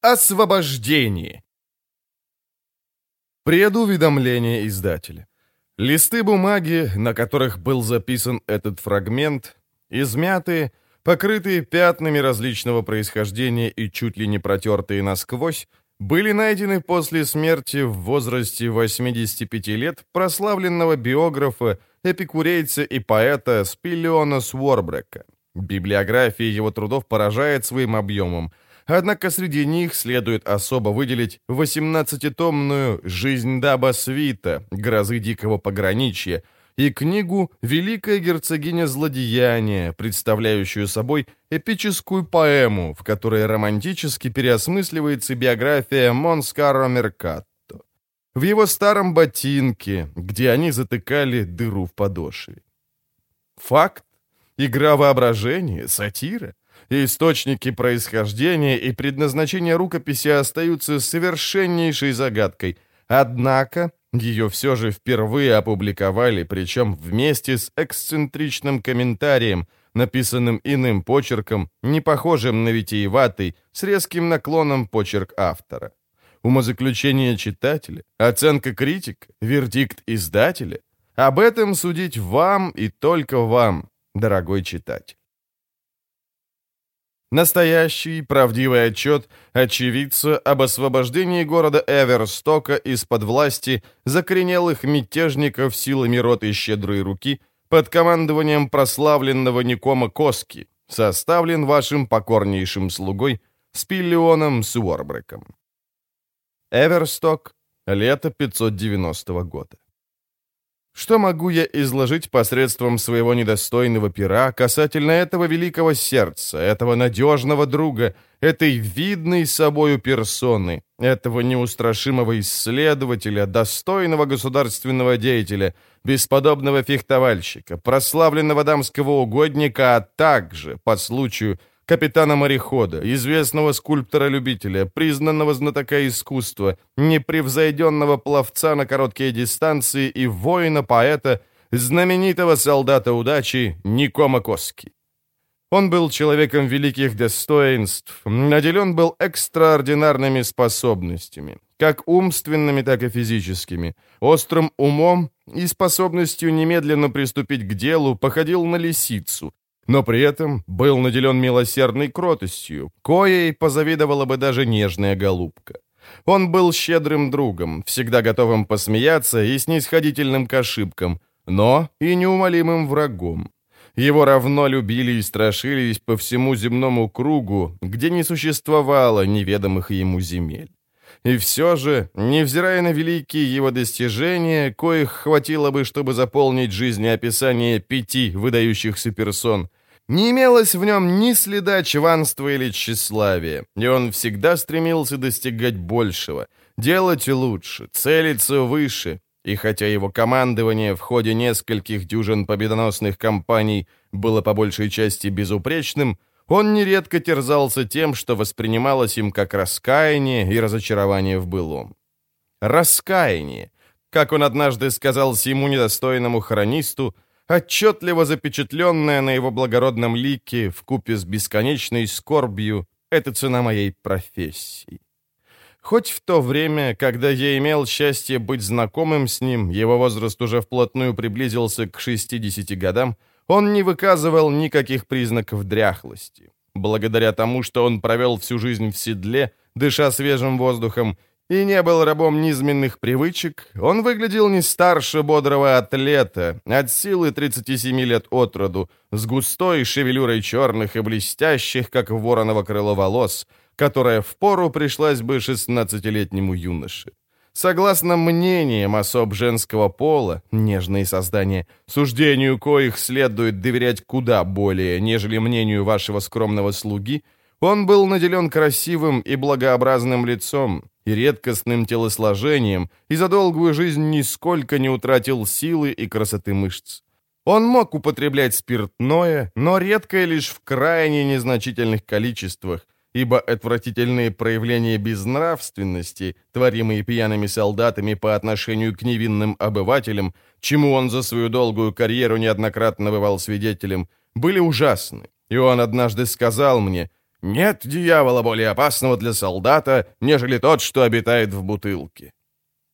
Освобождение. Предуведомление издателя. Листы бумаги, на которых был записан этот фрагмент, измятые, покрытые пятнами различного происхождения и чуть ли не протертые насквозь, были найдены после смерти в возрасте 85 лет прославленного биографа, эпикурейца и поэта Спиллиона Сворбрека. Библиография его трудов поражает своим объемом – Однако среди них следует особо выделить 18-томную «Жизнь Даба Свита. Грозы дикого пограничья» и книгу «Великая герцогиня злодеяния», представляющую собой эпическую поэму, в которой романтически переосмысливается биография Монскаро Меркатто. В его старом ботинке, где они затыкали дыру в подошве. Факт? Игра воображения? Сатира? Источники происхождения и предназначения рукописи остаются совершеннейшей загадкой. Однако ее все же впервые опубликовали, причем вместе с эксцентричным комментарием, написанным иным почерком, не похожим на витиеватый, с резким наклоном почерк автора. Умозаключение читателя, оценка критика, вердикт издателя. Об этом судить вам и только вам, дорогой читатель. Настоящий, правдивый отчет очевидца об освобождении города Эверстока из-под власти закоренелых мятежников силами роты щедрой руки под командованием прославленного Никома Коски, составлен вашим покорнейшим слугой Спиллионом Суорбреком. Эверсток, лето 590 года. Что могу я изложить посредством своего недостойного пера касательно этого великого сердца, этого надежного друга, этой видной собою персоны, этого неустрашимого исследователя, достойного государственного деятеля, бесподобного фехтовальщика, прославленного дамского угодника, а также, по случаю, капитана-морехода, известного скульптора-любителя, признанного знатока искусства, непревзойденного пловца на короткие дистанции и воина-поэта, знаменитого солдата удачи Никома Коски. Он был человеком великих достоинств, наделен был экстраординарными способностями, как умственными, так и физическими, острым умом и способностью немедленно приступить к делу походил на лисицу, но при этом был наделен милосердной кротостью, коей позавидовала бы даже нежная голубка. Он был щедрым другом, всегда готовым посмеяться и снисходительным к ошибкам, но и неумолимым врагом. Его равно любили и страшились по всему земному кругу, где не существовало неведомых ему земель. И все же, невзирая на великие его достижения, коих хватило бы, чтобы заполнить жизнеописание пяти выдающихся персон, не имелось в нем ни следа чванства или тщеславия, и он всегда стремился достигать большего, делать лучше, целиться выше, и хотя его командование в ходе нескольких дюжин победоносных кампаний было по большей части безупречным, он нередко терзался тем, что воспринималось им как раскаяние и разочарование в былом. Раскаяние, как он однажды сказал всему недостойному хронисту, отчетливо запечатленная на его благородном лике в купе с бесконечной скорбью, это цена моей профессии. Хоть в то время, когда я имел счастье быть знакомым с ним, его возраст уже вплотную приблизился к 60 годам, он не выказывал никаких признаков дряхлости. Благодаря тому, что он провел всю жизнь в седле, дыша свежим воздухом, и не был рабом низменных привычек, он выглядел не старше бодрого атлета, от силы 37 лет от роду, с густой шевелюрой черных и блестящих, как вороново крыло волос, которая впору пришлась бы 16-летнему юноше. Согласно мнениям особ женского пола, нежные создания, суждению коих следует доверять куда более, нежели мнению вашего скромного слуги, он был наделен красивым и благообразным лицом, и редкостным телосложением, и за долгую жизнь нисколько не утратил силы и красоты мышц. Он мог употреблять спиртное, но редко и лишь в крайне незначительных количествах, ибо отвратительные проявления безнравственности, творимые пьяными солдатами по отношению к невинным обывателям, чему он за свою долгую карьеру неоднократно бывал свидетелем, были ужасны. И он однажды сказал мне, Нет дьявола более опасного для солдата, нежели тот, что обитает в бутылке.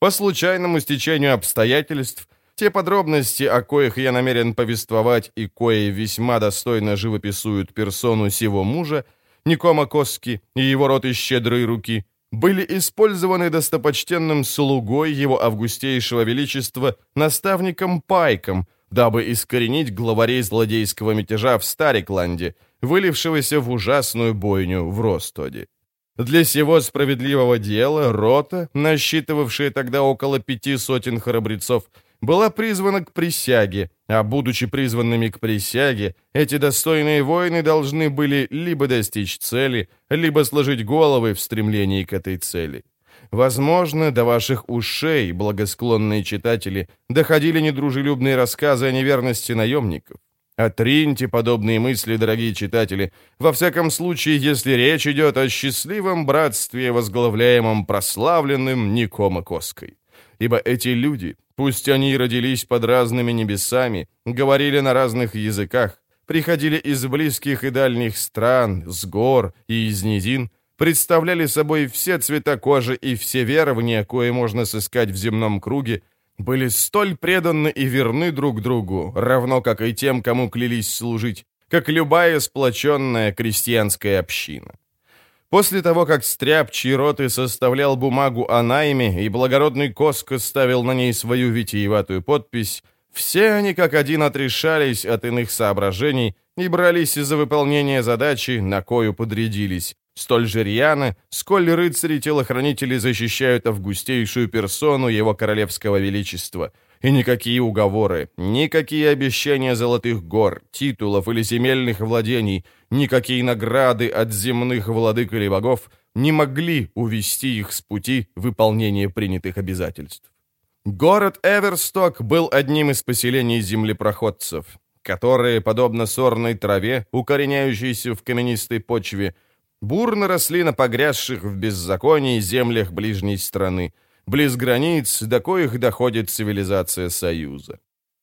По случайному стечению обстоятельств, те подробности, о коих я намерен повествовать и кои весьма достойно живописуют персону сего мужа, Никома Коски и его рот из щедрой руки, были использованы достопочтенным слугой его августейшего величества, наставником Пайком, дабы искоренить главарей злодейского мятежа в Старикланде, вылившегося в ужасную бойню в Ростоде. Для сего справедливого дела рота, насчитывавшая тогда около пяти сотен храбрецов, была призвана к присяге, а будучи призванными к присяге, эти достойные воины должны были либо достичь цели, либо сложить головы в стремлении к этой цели. Возможно, до ваших ушей, благосклонные читатели, доходили недружелюбные рассказы о неверности наемников. Отриньте подобные мысли, дорогие читатели, во всяком случае, если речь идет о счастливом братстве, возглавляемом прославленным Никома Коской. Ибо эти люди, пусть они и родились под разными небесами, говорили на разных языках, приходили из близких и дальних стран, с гор и из низин, представляли собой все цвета кожи и все верования, кое можно сыскать в земном круге, были столь преданы и верны друг другу, равно как и тем, кому клялись служить, как любая сплоченная крестьянская община. После того, как стряпчий роты составлял бумагу о найме и благородный Коско ставил на ней свою витиеватую подпись, все они как один отрешались от иных соображений и брались за выполнение задачи, на кою подрядились, столь же рьяно, сколь рыцари-телохранители защищают августейшую персону его королевского величества. И никакие уговоры, никакие обещания золотых гор, титулов или земельных владений, никакие награды от земных владык или богов не могли увести их с пути выполнения принятых обязательств. Город Эверсток был одним из поселений землепроходцев, которые, подобно сорной траве, укореняющейся в каменистой почве, бурно росли на погрязших в беззаконии землях ближней страны, близ границ, до коих доходит цивилизация Союза.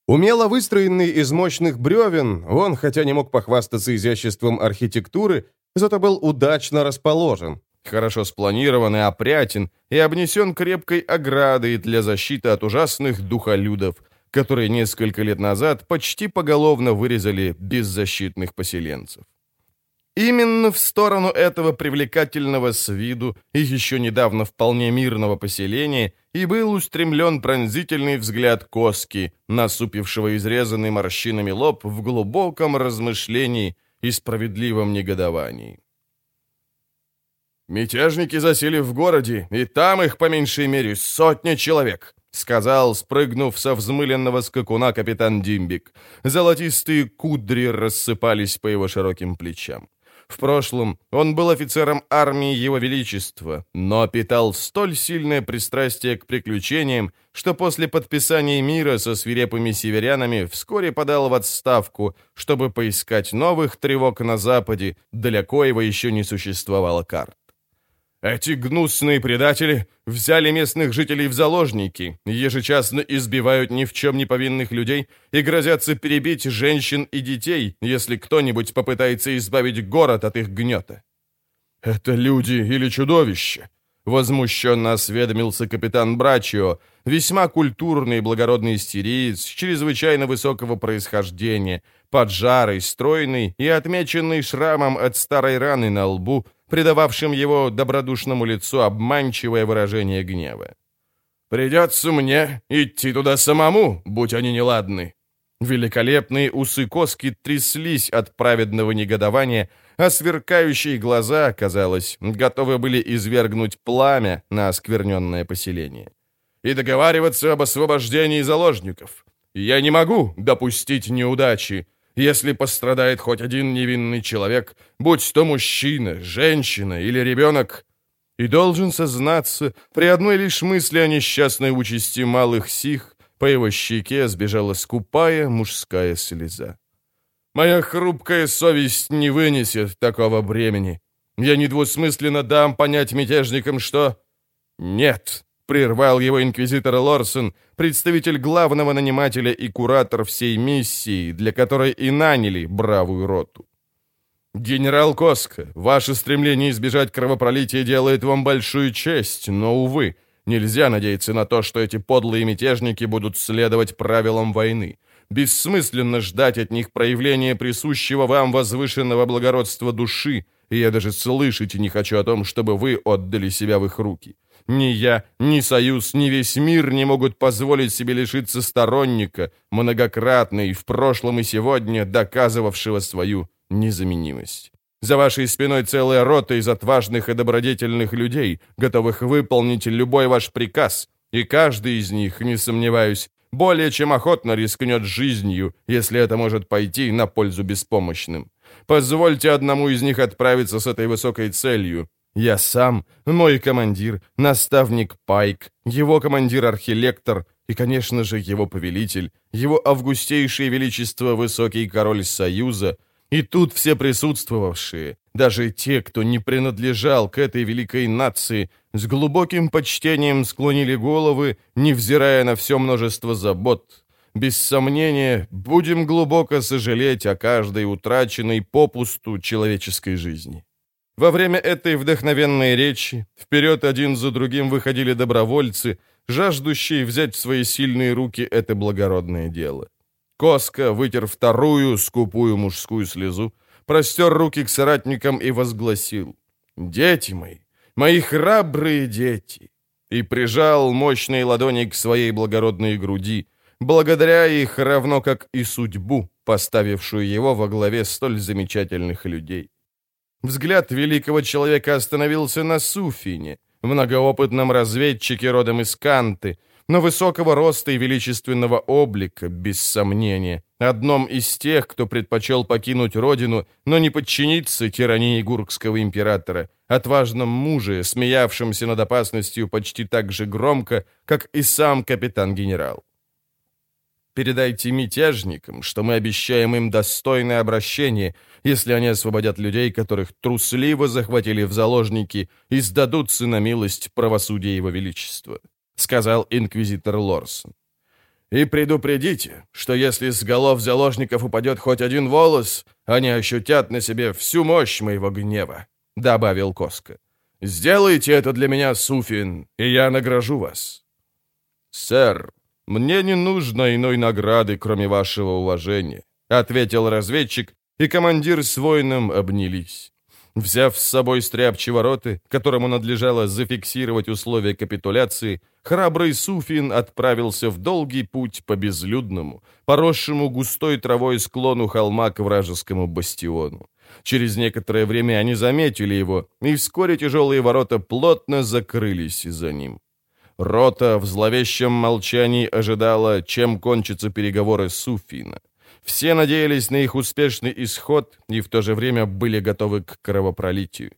Умело выстроенный из мощных бревен, он, хотя не мог похвастаться изяществом архитектуры, зато был удачно расположен, хорошо спланирован и опрятен, и обнесен крепкой оградой для защиты от ужасных духолюдов, которые несколько лет назад почти поголовно вырезали беззащитных поселенцев. Именно в сторону этого привлекательного с виду и еще недавно вполне мирного поселения и был устремлен пронзительный взгляд Коски, насупившего изрезанный морщинами лоб в глубоком размышлении и справедливом негодовании. «Мятежники засели в городе, и там их, по меньшей мере, сотня человек», сказал, спрыгнув со взмыленного скакуна капитан Димбик. Золотистые кудри рассыпались по его широким плечам. В прошлом он был офицером армии Его Величества, но питал столь сильное пристрастие к приключениям, что после подписания мира со свирепыми северянами вскоре подал в отставку, чтобы поискать новых тревог на Западе, для коего еще не существовало карт. Эти гнусные предатели взяли местных жителей в заложники, ежечасно избивают ни в чем не повинных людей и грозятся перебить женщин и детей, если кто-нибудь попытается избавить город от их гнета. «Это люди или чудовища?» — возмущенно осведомился капитан Брачио, весьма культурный и благородный сириец, чрезвычайно высокого происхождения, поджарый, стройный и отмеченный шрамом от старой раны на лбу — придававшим его добродушному лицу обманчивое выражение гнева. «Придется мне идти туда самому, будь они неладны». Великолепные усы Коски тряслись от праведного негодования, а сверкающие глаза, казалось, готовы были извергнуть пламя на оскверненное поселение. «И договариваться об освобождении заложников. Я не могу допустить неудачи, если пострадает хоть один невинный человек, будь то мужчина, женщина или ребенок, и должен сознаться, при одной лишь мысли о несчастной участи малых сих, по его щеке сбежала скупая мужская слеза. Моя хрупкая совесть не вынесет такого бремени. Я недвусмысленно дам понять мятежникам, что... Нет, Прервал его инквизитор Лорсон, представитель главного нанимателя и куратор всей миссии, для которой и наняли бравую роту. «Генерал Коска, ваше стремление избежать кровопролития делает вам большую честь, но, увы, нельзя надеяться на то, что эти подлые мятежники будут следовать правилам войны. Бессмысленно ждать от них проявления присущего вам возвышенного благородства души, и я даже слышать не хочу о том, чтобы вы отдали себя в их руки. Ни я, ни Союз, ни весь мир не могут позволить себе лишиться сторонника, многократно и в прошлом и сегодня доказывавшего свою незаменимость. За вашей спиной целая рота из отважных и добродетельных людей, готовых выполнить любой ваш приказ, и каждый из них, не сомневаюсь, более чем охотно рискнет жизнью, если это может пойти на пользу беспомощным. Позвольте одному из них отправиться с этой высокой целью. Я сам, мой командир, наставник Пайк, его командир-архилектор и, конечно же, его повелитель, его августейшее величество высокий король Союза — и тут все присутствовавшие, даже те, кто не принадлежал к этой великой нации, с глубоким почтением склонили головы, невзирая на все множество забот. Без сомнения, будем глубоко сожалеть о каждой утраченной попусту человеческой жизни. Во время этой вдохновенной речи вперед один за другим выходили добровольцы, жаждущие взять в свои сильные руки это благородное дело. Коска вытер вторую скупую мужскую слезу, простер руки к соратникам и возгласил «Дети мои, мои храбрые дети!» и прижал мощные ладони к своей благородной груди, благодаря их равно как и судьбу, поставившую его во главе столь замечательных людей. Взгляд великого человека остановился на Суфине, многоопытном разведчике родом из Канты, но высокого роста и величественного облика, без сомнения, одном из тех, кто предпочел покинуть родину, но не подчиниться тирании гуркского императора, отважном муже, смеявшемся над опасностью почти так же громко, как и сам капитан-генерал. Передайте мятежникам, что мы обещаем им достойное обращение, если они освободят людей, которых трусливо захватили в заложники и сдадутся на милость правосудия Его Величества сказал инквизитор Лорсон. «И предупредите, что если с голов заложников упадет хоть один волос, они ощутят на себе всю мощь моего гнева», — добавил Коска. «Сделайте это для меня, Суфин, и я награжу вас». «Сэр, мне не нужно иной награды, кроме вашего уважения», — ответил разведчик, и командир с воином обнялись. Взяв с собой стряпчего роты, которому надлежало зафиксировать условия капитуляции, храбрый Суфин отправился в долгий путь по безлюдному, поросшему густой травой склону холма к вражескому бастиону. Через некоторое время они заметили его, и вскоре тяжелые ворота плотно закрылись за ним. Рота в зловещем молчании ожидала, чем кончатся переговоры Суфина. Все надеялись на их успешный исход и в то же время были готовы к кровопролитию.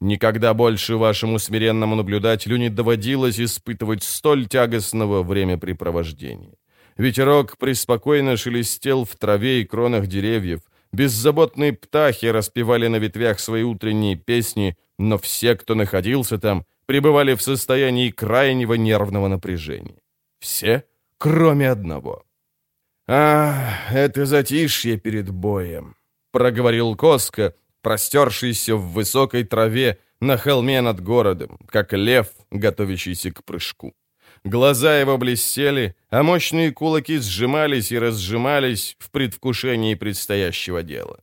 Никогда больше вашему смиренному наблюдателю не доводилось испытывать столь тягостного времяпрепровождения. Ветерок преспокойно шелестел в траве и кронах деревьев, беззаботные птахи распевали на ветвях свои утренние песни, но все, кто находился там, пребывали в состоянии крайнего нервного напряжения. Все, кроме одного — «А, это затишье перед боем», — проговорил Коска, простершийся в высокой траве на холме над городом, как лев, готовящийся к прыжку. Глаза его блестели, а мощные кулаки сжимались и разжимались в предвкушении предстоящего дела.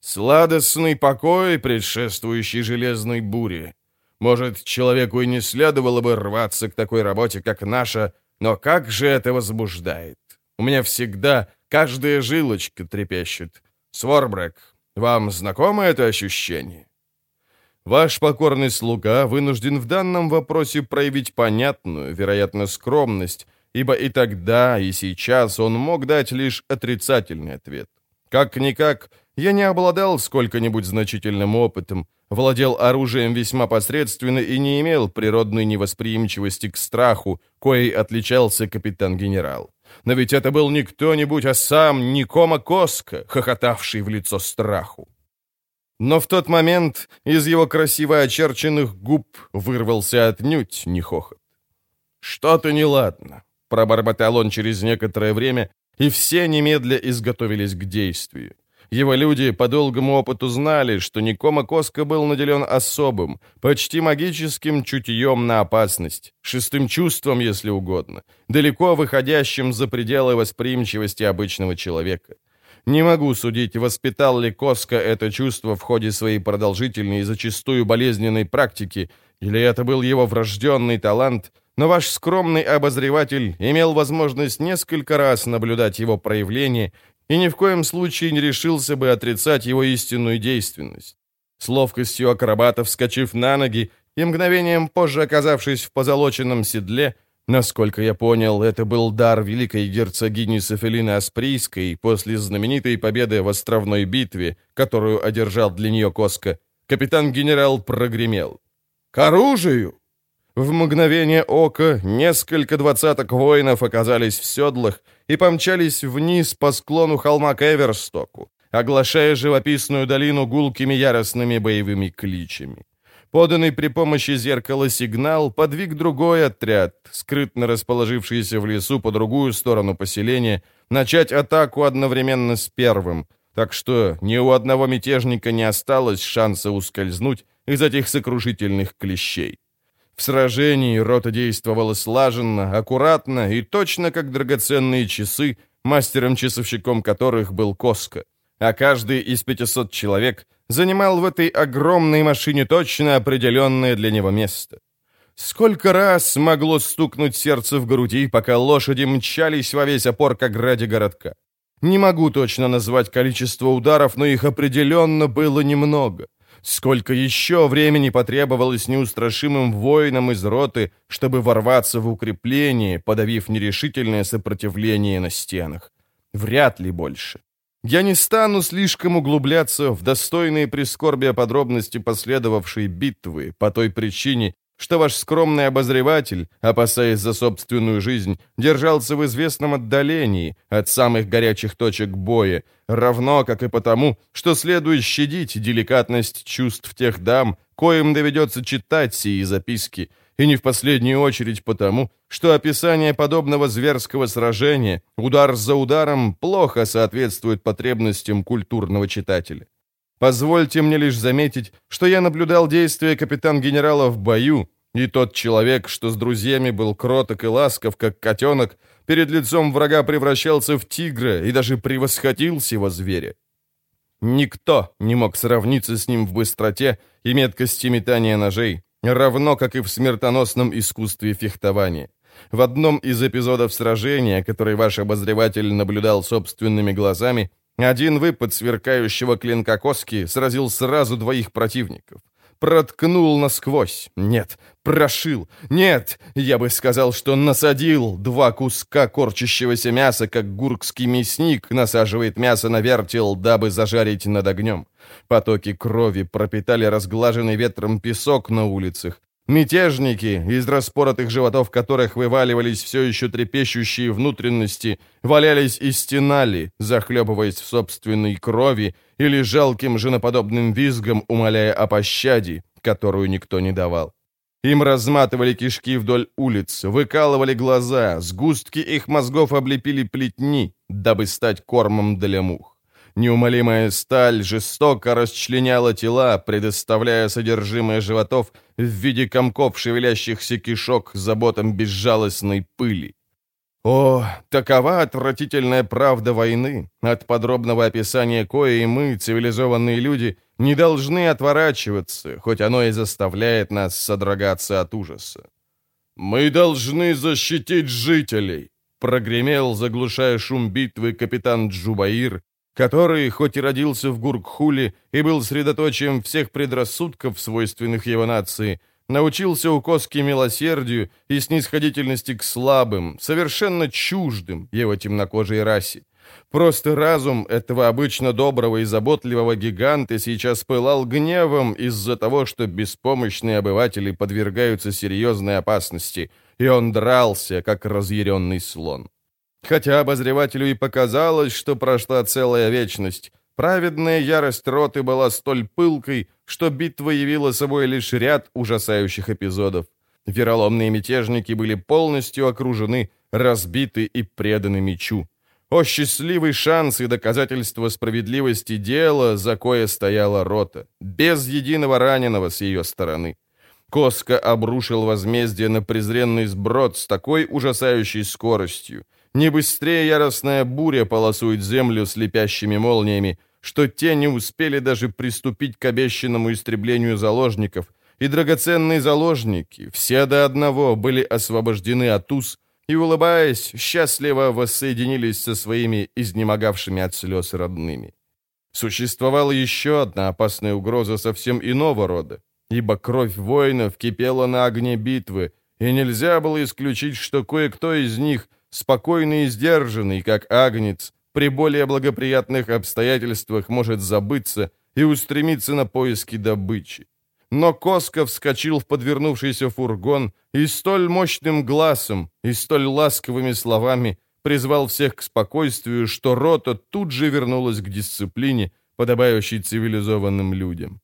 Сладостный покой, предшествующий железной буре. Может, человеку и не следовало бы рваться к такой работе, как наша, но как же это возбуждает! У меня всегда каждая жилочка трепещет. Сворбрек, вам знакомо это ощущение? Ваш покорный слуга вынужден в данном вопросе проявить понятную, вероятно, скромность, ибо и тогда, и сейчас он мог дать лишь отрицательный ответ. Как-никак, я не обладал сколько-нибудь значительным опытом, владел оружием весьма посредственно и не имел природной невосприимчивости к страху, коей отличался капитан-генерал. Но ведь это был не кто-нибудь, а сам Никома Коска, хохотавший в лицо страху. Но в тот момент из его красиво очерченных губ вырвался отнюдь не хохот. «Что-то неладно», — пробормотал он через некоторое время, и все немедля изготовились к действию. Его люди по долгому опыту знали, что Никома Коска был наделен особым, почти магическим чутьем на опасность, шестым чувством, если угодно, далеко выходящим за пределы восприимчивости обычного человека. Не могу судить, воспитал ли Коска это чувство в ходе своей продолжительной и зачастую болезненной практики, или это был его врожденный талант, но ваш скромный обозреватель имел возможность несколько раз наблюдать его проявление и ни в коем случае не решился бы отрицать его истинную действенность. С ловкостью акробата вскочив на ноги и мгновением позже оказавшись в позолоченном седле, насколько я понял, это был дар великой герцогини Софелины Асприйской после знаменитой победы в островной битве, которую одержал для нее Коска, капитан-генерал прогремел. «К оружию!» В мгновение ока несколько двадцаток воинов оказались в седлах и помчались вниз по склону холма к Эверстоку, оглашая живописную долину гулкими яростными боевыми кличами. Поданный при помощи зеркала сигнал подвиг другой отряд, скрытно расположившийся в лесу по другую сторону поселения, начать атаку одновременно с первым, так что ни у одного мятежника не осталось шанса ускользнуть из этих сокрушительных клещей. В сражении рота действовала слаженно, аккуратно и точно как драгоценные часы, мастером-часовщиком которых был Коска. А каждый из 500 человек занимал в этой огромной машине точно определенное для него место. Сколько раз могло стукнуть сердце в груди, пока лошади мчались во весь опор к ограде городка. Не могу точно назвать количество ударов, но их определенно было немного. Сколько еще времени потребовалось неустрашимым воинам из роты, чтобы ворваться в укрепление, подавив нерешительное сопротивление на стенах? Вряд ли больше. Я не стану слишком углубляться в достойные прискорбия подробности последовавшей битвы по той причине, что ваш скромный обозреватель, опасаясь за собственную жизнь, держался в известном отдалении от самых горячих точек боя, равно как и потому, что следует щадить деликатность чувств тех дам, коим доведется читать сии записки, и не в последнюю очередь потому, что описание подобного зверского сражения, удар за ударом, плохо соответствует потребностям культурного читателя. Позвольте мне лишь заметить, что я наблюдал действия капитан-генерала в бою, и тот человек, что с друзьями был кроток и ласков, как котенок, перед лицом врага превращался в тигра и даже превосходил сего зверя. Никто не мог сравниться с ним в быстроте и меткости метания ножей, равно как и в смертоносном искусстве фехтования. В одном из эпизодов сражения, который ваш обозреватель наблюдал собственными глазами, один выпад сверкающего клинка Коски сразил сразу двоих противников. Проткнул насквозь. Нет, прошил. Нет, я бы сказал, что насадил два куска корчащегося мяса, как гуркский мясник насаживает мясо на вертел, дабы зажарить над огнем. Потоки крови пропитали разглаженный ветром песок на улицах. Мятежники, из распоротых животов которых вываливались все еще трепещущие внутренности, валялись и стенали, захлебываясь в собственной крови или жалким женоподобным визгом, умоляя о пощаде, которую никто не давал. Им разматывали кишки вдоль улиц, выкалывали глаза, сгустки их мозгов облепили плетни, дабы стать кормом для мух. Неумолимая сталь жестоко расчленяла тела, предоставляя содержимое животов в виде комков шевелящихся кишок заботам безжалостной пыли. О, такова отвратительная правда войны, от подробного описания кои мы, цивилизованные люди, не должны отворачиваться, хоть оно и заставляет нас содрогаться от ужаса. «Мы должны защитить жителей», — прогремел, заглушая шум битвы капитан Джубаир, который, хоть и родился в Гуркхуле и был средоточием всех предрассудков, свойственных его нации, научился у Коски милосердию и снисходительности к слабым, совершенно чуждым его темнокожей расе. Просто разум этого обычно доброго и заботливого гиганта сейчас пылал гневом из-за того, что беспомощные обыватели подвергаются серьезной опасности, и он дрался, как разъяренный слон. Хотя обозревателю и показалось, что прошла целая вечность, праведная ярость роты была столь пылкой, что битва явила собой лишь ряд ужасающих эпизодов. Вероломные мятежники были полностью окружены, разбиты и преданы мечу. о счастливый шанс и доказательство справедливости дела, за кое стояла рота, без единого раненого с ее стороны. Коска обрушил возмездие на презренный сброд с такой ужасающей скоростью. Не быстрее яростная буря полосует землю слепящими молниями, что те не успели даже приступить к обещанному истреблению заложников, и драгоценные заложники, все до одного, были освобождены от уз и, улыбаясь, счастливо воссоединились со своими изнемогавшими от слез родными. Существовала еще одна опасная угроза совсем иного рода, ибо кровь воинов кипела на огне битвы, и нельзя было исключить, что кое-кто из них, спокойный и сдержанный, как агнец, при более благоприятных обстоятельствах может забыться и устремиться на поиски добычи. Но Коска вскочил в подвернувшийся фургон и столь мощным глазом, и столь ласковыми словами призвал всех к спокойствию, что рота тут же вернулась к дисциплине, подобающей цивилизованным людям.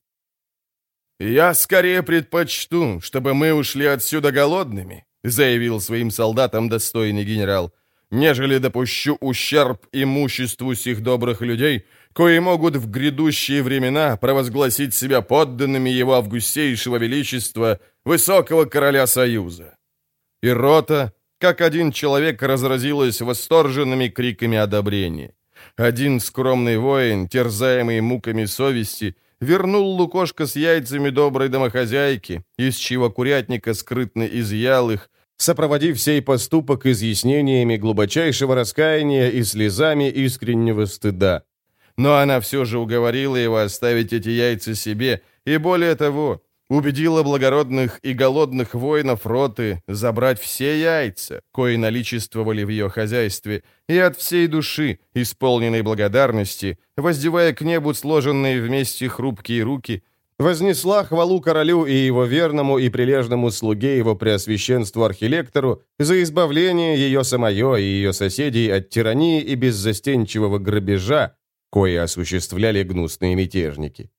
«Я скорее предпочту, чтобы мы ушли отсюда голодными», заявил своим солдатам достойный генерал, «нежели допущу ущерб имуществу сих добрых людей, кои могут в грядущие времена провозгласить себя подданными его августейшего величества, высокого короля Союза». И рота, как один человек, разразилась восторженными криками одобрения. Один скромный воин, терзаемый муками совести, вернул лукошко с яйцами доброй домохозяйки, из чего курятника скрытно изъял их, сопроводив сей поступок изъяснениями глубочайшего раскаяния и слезами искреннего стыда. Но она все же уговорила его оставить эти яйца себе, и более того, убедила благородных и голодных воинов роты забрать все яйца, кои наличествовали в ее хозяйстве, и от всей души, исполненной благодарности, воздевая к небу сложенные вместе хрупкие руки, вознесла хвалу королю и его верному и прилежному слуге его преосвященству архилектору за избавление ее самое и ее соседей от тирании и беззастенчивого грабежа, кои осуществляли гнусные мятежники.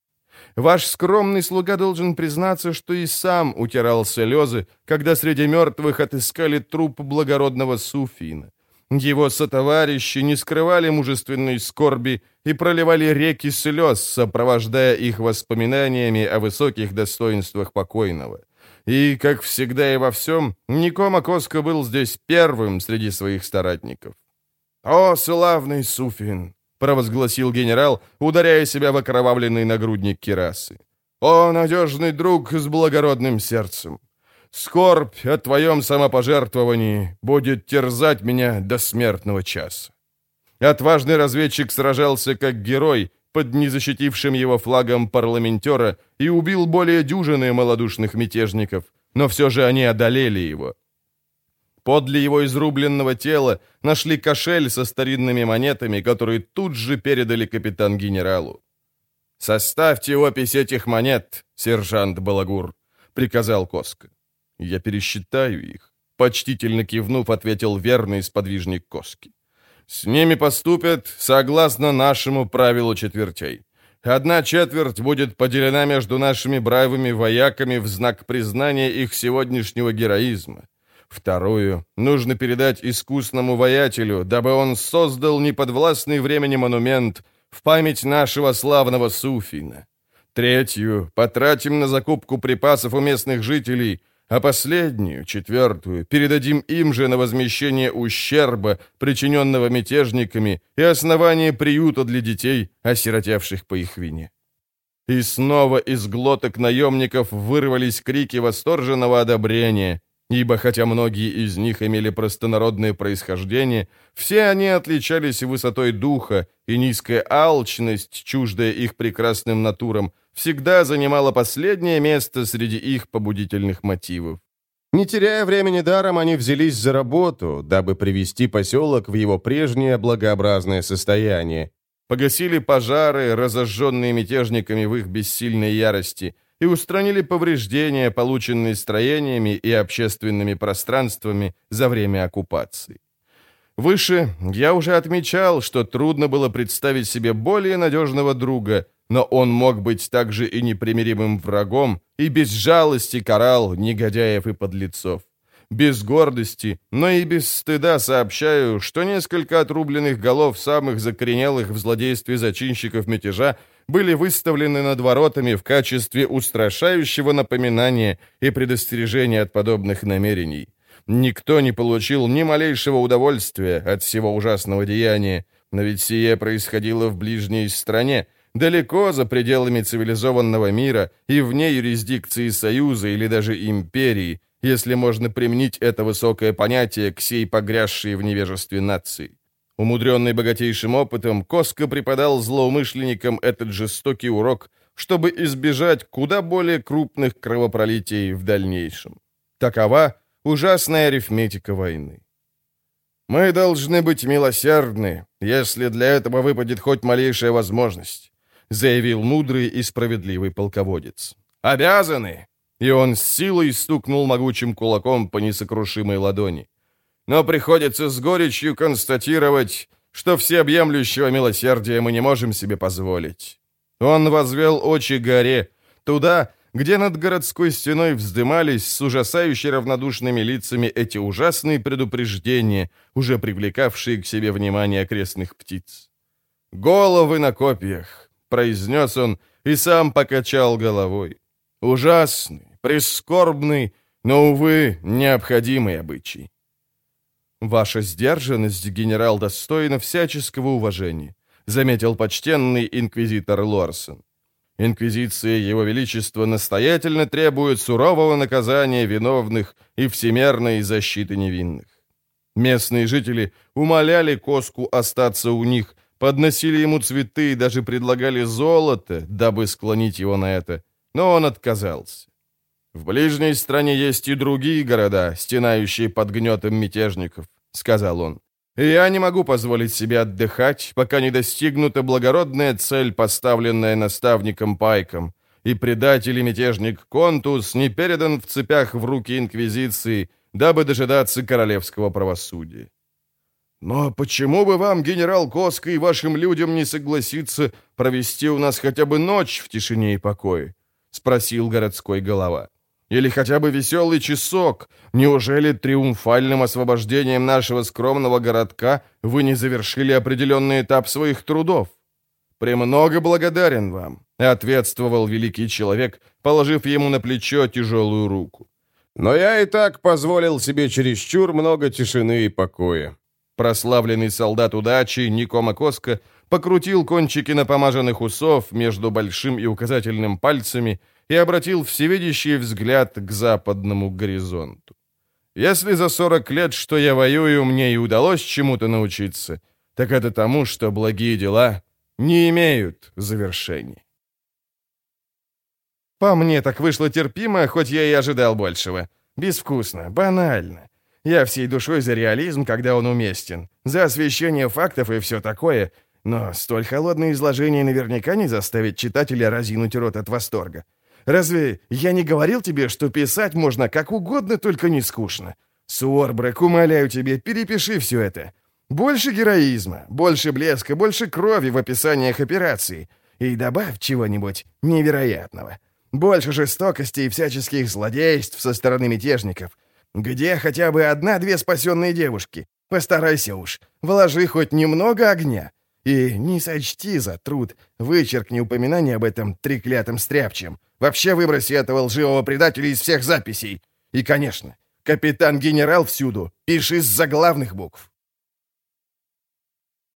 Ваш скромный слуга должен признаться, что и сам утирал слезы, когда среди мертвых отыскали труп благородного Суфина. Его сотоварищи не скрывали мужественной скорби и проливали реки слез, сопровождая их воспоминаниями о высоких достоинствах покойного. И, как всегда и во всем, Никома Коско был здесь первым среди своих старатников. «О, славный Суфин! — провозгласил генерал, ударяя себя в окровавленный нагрудник кирасы. «О, надежный друг с благородным сердцем! Скорбь о твоем самопожертвовании будет терзать меня до смертного часа». Отважный разведчик сражался как герой под незащитившим его флагом парламентера и убил более дюжины малодушных мятежников, но все же они одолели его. Подле его изрубленного тела нашли кошель со старинными монетами, которые тут же передали капитан-генералу. «Составьте опись этих монет, сержант Балагур», — приказал Коска. «Я пересчитаю их», — почтительно кивнув, ответил верный сподвижник Коски. «С ними поступят согласно нашему правилу четвертей. Одна четверть будет поделена между нашими бравыми вояками в знак признания их сегодняшнего героизма. Вторую нужно передать искусному воятелю, дабы он создал неподвластный времени монумент в память нашего славного Суфина. Третью потратим на закупку припасов у местных жителей, а последнюю, четвертую, передадим им же на возмещение ущерба, причиненного мятежниками, и основание приюта для детей, осиротевших по их вине. И снова из глоток наемников вырвались крики восторженного одобрения, ибо хотя многие из них имели простонародное происхождение, все они отличались высотой духа, и низкая алчность, чуждая их прекрасным натурам, всегда занимала последнее место среди их побудительных мотивов. Не теряя времени даром, они взялись за работу, дабы привести поселок в его прежнее благообразное состояние. Погасили пожары, разожженные мятежниками в их бессильной ярости – и устранили повреждения, полученные строениями и общественными пространствами за время оккупации. Выше я уже отмечал, что трудно было представить себе более надежного друга, но он мог быть также и непримиримым врагом, и без жалости карал негодяев и подлецов. без гордости, но и без стыда сообщаю, что несколько отрубленных голов самых закоренелых в злодействе зачинщиков мятежа были выставлены над воротами в качестве устрашающего напоминания и предостережения от подобных намерений. Никто не получил ни малейшего удовольствия от всего ужасного деяния, но ведь сие происходило в ближней стране, далеко за пределами цивилизованного мира и вне юрисдикции Союза или даже империи, если можно применить это высокое понятие к сей погрязшей в невежестве нации. Умудренный богатейшим опытом, Коско преподал злоумышленникам этот жестокий урок, чтобы избежать куда более крупных кровопролитий в дальнейшем. Такова ужасная арифметика войны. Мы должны быть милосердны, если для этого выпадет хоть малейшая возможность, заявил мудрый и справедливый полководец. Обязаны! И он с силой стукнул могучим кулаком по несокрушимой ладони но приходится с горечью констатировать, что всеобъемлющего милосердия мы не можем себе позволить. Он возвел очи горе, туда, где над городской стеной вздымались с ужасающе равнодушными лицами эти ужасные предупреждения, уже привлекавшие к себе внимание окрестных птиц. «Головы на копьях», — произнес он и сам покачал головой. «Ужасный, прискорбный, но, увы, необходимый обычай». «Ваша сдержанность, генерал, достойна всяческого уважения», заметил почтенный инквизитор Лорсон. Инквизиция Его Величества настоятельно требует сурового наказания виновных и всемерной защиты невинных. Местные жители умоляли Коску остаться у них, подносили ему цветы и даже предлагали золото, дабы склонить его на это, но он отказался. «В ближней стране есть и другие города, стенающие под гнетом мятежников», — сказал он. «Я не могу позволить себе отдыхать, пока не достигнута благородная цель, поставленная наставником Пайком, и предатель и мятежник Контус не передан в цепях в руки Инквизиции, дабы дожидаться королевского правосудия». «Но почему бы вам, генерал Коска, и вашим людям не согласиться провести у нас хотя бы ночь в тишине и покое?» — спросил городской голова. Или хотя бы веселый часок? Неужели триумфальным освобождением нашего скромного городка вы не завершили определенный этап своих трудов? «Премного благодарен вам», — ответствовал великий человек, положив ему на плечо тяжелую руку. «Но я и так позволил себе чересчур много тишины и покоя». Прославленный солдат удачи Никома Коска покрутил кончики напомаженных усов между большим и указательным пальцами и обратил всевидящий взгляд к западному горизонту. Если за 40 лет, что я воюю, мне и удалось чему-то научиться, так это тому, что благие дела не имеют завершений. По мне так вышло терпимо, хоть я и ожидал большего. Безвкусно, банально. Я всей душой за реализм, когда он уместен, за освещение фактов и все такое, но столь холодное изложение наверняка не заставит читателя разинуть рот от восторга. Разве я не говорил тебе, что писать можно как угодно, только не скучно? Суорбрек, умоляю тебя, перепиши все это. Больше героизма, больше блеска, больше крови в описаниях операций. И добавь чего-нибудь невероятного. Больше жестокости и всяческих злодейств со стороны мятежников. Где хотя бы одна-две спасенные девушки? Постарайся уж, вложи хоть немного огня. И не сочти за труд, вычеркни упоминание об этом треклятом стряпчем. Вообще выброси этого лживого предателя из всех записей. И, конечно, капитан-генерал всюду, пиши с заглавных букв.